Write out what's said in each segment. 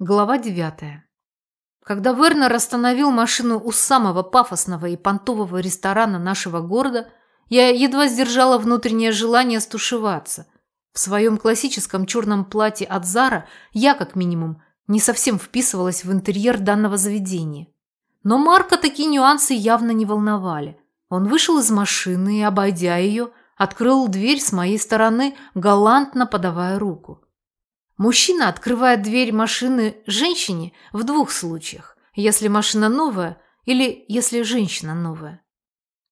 Глава девятая. Когда Вернер остановил машину у самого пафосного и понтового ресторана нашего города, я едва сдержала внутреннее желание стушеваться. В своем классическом черном платье от Зара я, как минимум, не совсем вписывалась в интерьер данного заведения. Но Марка такие нюансы явно не волновали. Он вышел из машины и, обойдя ее, открыл дверь с моей стороны, галантно подавая руку. Мужчина открывает дверь машины женщине в двух случаях. Если машина новая или если женщина новая.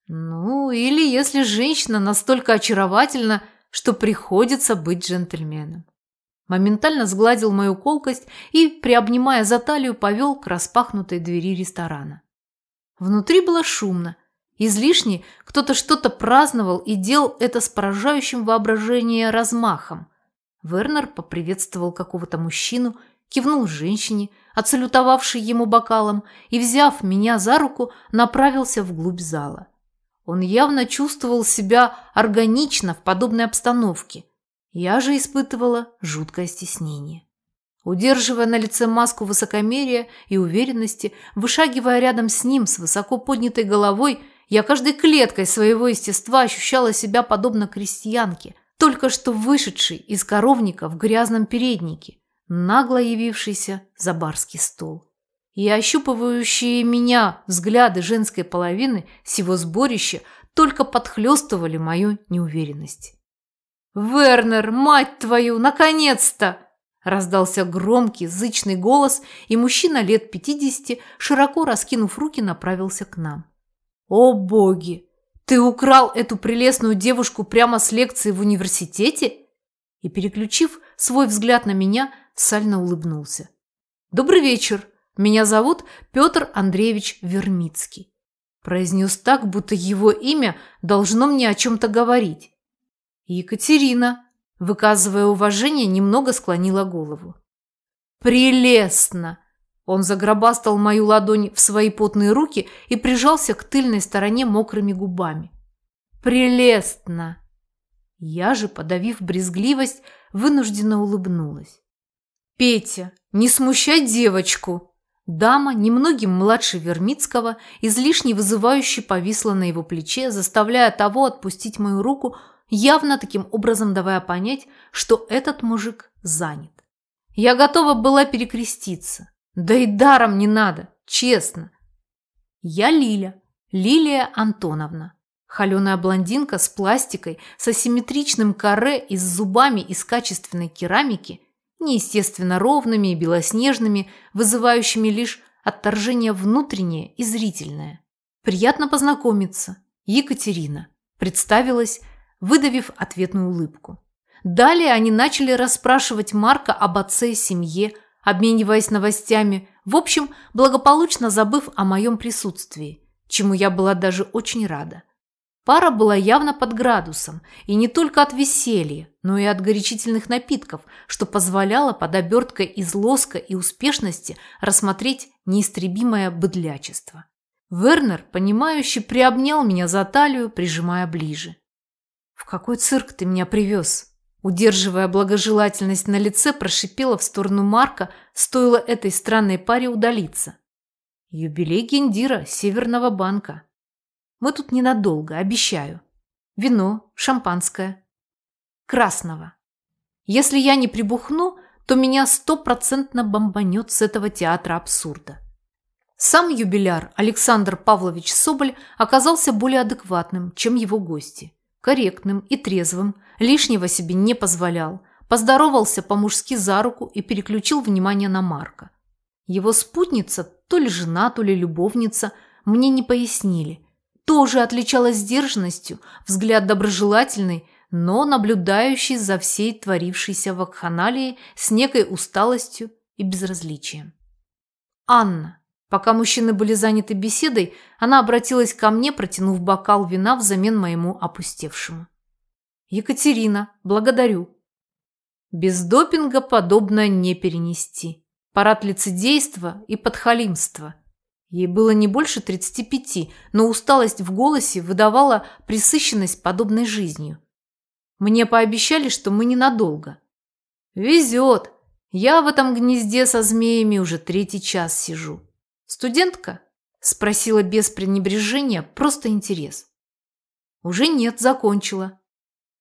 Ну, или если женщина настолько очаровательна, что приходится быть джентльменом. Моментально сгладил мою колкость и, приобнимая за талию, повел к распахнутой двери ресторана. Внутри было шумно. Излишне кто-то что-то праздновал и делал это с поражающим воображение размахом – Вернер поприветствовал какого-то мужчину, кивнул женщине, отсалютовавшей ему бокалом, и, взяв меня за руку, направился вглубь зала. Он явно чувствовал себя органично в подобной обстановке. Я же испытывала жуткое стеснение. Удерживая на лице маску высокомерия и уверенности, вышагивая рядом с ним с высоко поднятой головой, я каждой клеткой своего естества ощущала себя подобно крестьянке – только что вышедший из коровника в грязном переднике, нагло явившийся за барский стол. И ощупывающие меня взгляды женской половины всего сборища только подхлестывали мою неуверенность. «Вернер, мать твою, наконец-то!» Раздался громкий, зычный голос, и мужчина лет пятидесяти, широко раскинув руки, направился к нам. «О боги! Ты украл эту прелестную девушку прямо с лекции в университете? И, переключив свой взгляд на меня, сально улыбнулся. Добрый вечер. Меня зовут Петр Андреевич Вермицкий. Произнес так, будто его имя должно мне о чем-то говорить. Екатерина, выказывая уважение, немного склонила голову. «Прелестно!» Он загробастал мою ладонь в свои потные руки и прижался к тыльной стороне мокрыми губами. «Прелестно!» Я же, подавив брезгливость, вынужденно улыбнулась. «Петя, не смущай девочку!» Дама, немногим младше Вермицкого, излишне вызывающе повисла на его плече, заставляя того отпустить мою руку, явно таким образом давая понять, что этот мужик занят. Я готова была перекреститься. Да и даром не надо, честно. Я Лиля, Лилия Антоновна. Холеная блондинка с пластикой, с асимметричным каре и с зубами из качественной керамики, неестественно ровными и белоснежными, вызывающими лишь отторжение внутреннее и зрительное. Приятно познакомиться. Екатерина. Представилась, выдавив ответную улыбку. Далее они начали расспрашивать Марка об отце семье, обмениваясь новостями, в общем, благополучно забыв о моем присутствии, чему я была даже очень рада. Пара была явно под градусом, и не только от веселья, но и от горячительных напитков, что позволяло под оберткой из лоска и успешности рассмотреть неистребимое быдлячество. Вернер, понимающе приобнял меня за талию, прижимая ближе. «В какой цирк ты меня привез?» Удерживая благожелательность на лице, прошипела в сторону Марка, стоило этой странной паре удалиться. Юбилей Гендира Северного банка. Мы тут ненадолго, обещаю. Вино, шампанское. Красного. Если я не прибухну, то меня стопроцентно бомбанет с этого театра абсурда. Сам юбиляр Александр Павлович Соболь оказался более адекватным, чем его гости корректным и трезвым, лишнего себе не позволял, поздоровался по-мужски за руку и переключил внимание на Марка. Его спутница, то ли жена, то ли любовница, мне не пояснили. Тоже отличалась сдержанностью, взгляд доброжелательный, но наблюдающий за всей творившейся вакханалией с некой усталостью и безразличием. Анна. Пока мужчины были заняты беседой, она обратилась ко мне, протянув бокал вина взамен моему опустевшему. «Екатерина, благодарю». Без допинга подобное не перенести. Парад лицедейства и подхалимства. Ей было не больше 35, но усталость в голосе выдавала присыщенность подобной жизнью. Мне пообещали, что мы ненадолго. «Везет!» Я в этом гнезде со змеями уже третий час сижу. Студентка? Спросила без пренебрежения, просто интерес. Уже нет, закончила.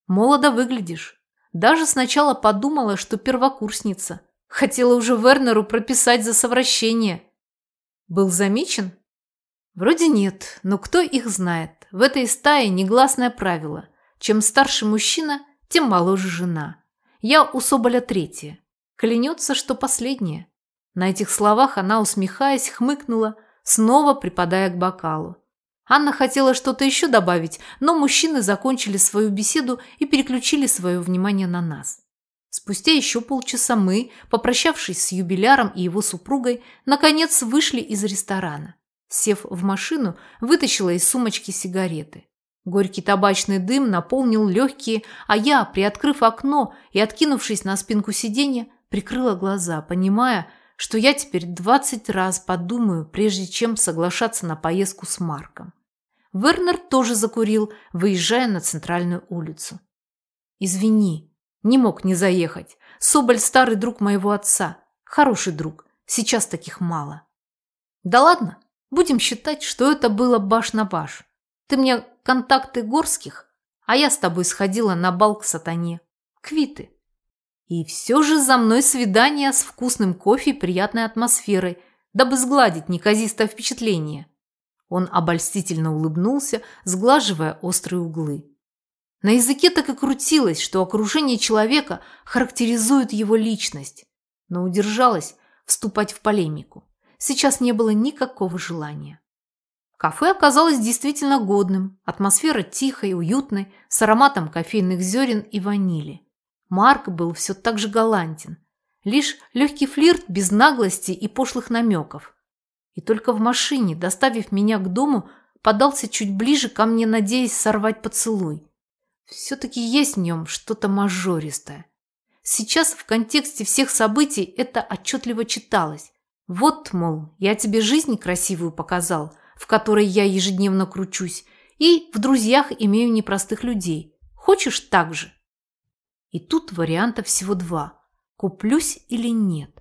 Молодо выглядишь. Даже сначала подумала, что первокурсница. Хотела уже Вернеру прописать за совращение. Был замечен? Вроде нет, но кто их знает. В этой стае негласное правило. Чем старше мужчина, тем моложе жена. Я у Соболя третья. Клянется, что последняя. На этих словах она, усмехаясь, хмыкнула, снова припадая к бокалу. Анна хотела что-то еще добавить, но мужчины закончили свою беседу и переключили свое внимание на нас. Спустя еще полчаса мы, попрощавшись с юбиляром и его супругой, наконец вышли из ресторана. Сев в машину, вытащила из сумочки сигареты. Горький табачный дым наполнил легкие, а я, приоткрыв окно и откинувшись на спинку сиденья, прикрыла глаза, понимая, что я теперь двадцать раз подумаю, прежде чем соглашаться на поездку с Марком. Вернер тоже закурил, выезжая на центральную улицу. «Извини», не мог не заехать. Соболь – старый друг моего отца. Хороший друг. Сейчас таких мало. Да ладно, будем считать, что это было баш на баш. Ты мне контакты горских, а я с тобой сходила на бал к сатане. Квиты. И все же за мной свидание с вкусным кофе и приятной атмосферой, дабы сгладить неказистое впечатление. Он обольстительно улыбнулся, сглаживая острые углы. На языке так и крутилось, что окружение человека характеризует его личность. Но удержалась вступать в полемику. Сейчас не было никакого желания. Кафе оказалось действительно годным, атмосфера тихой, уютной, с ароматом кофейных зерен и ванили. Марк был все так же галантен. Лишь легкий флирт без наглости и пошлых намеков. И только в машине, доставив меня к дому, подался чуть ближе ко мне, надеясь сорвать поцелуй. Все-таки есть в нем что-то мажористое. Сейчас в контексте всех событий это отчетливо читалось. Вот, мол, я тебе жизнь красивую показал, в которой я ежедневно кручусь, и в друзьях имею непростых людей. Хочешь так же? И тут вариантов всего два. Куплюсь или нет.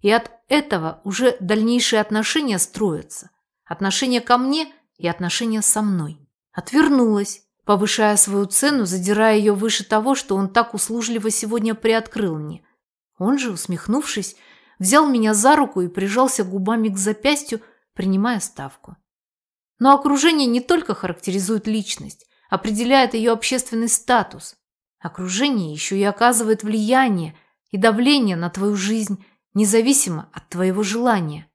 И от этого уже дальнейшие отношения строятся. Отношения ко мне и отношения со мной. Отвернулась, повышая свою цену, задирая ее выше того, что он так услужливо сегодня приоткрыл мне. Он же, усмехнувшись, взял меня за руку и прижался губами к запястью, принимая ставку. Но окружение не только характеризует личность, определяет ее общественный статус. Окружение еще и оказывает влияние и давление на твою жизнь, независимо от твоего желания.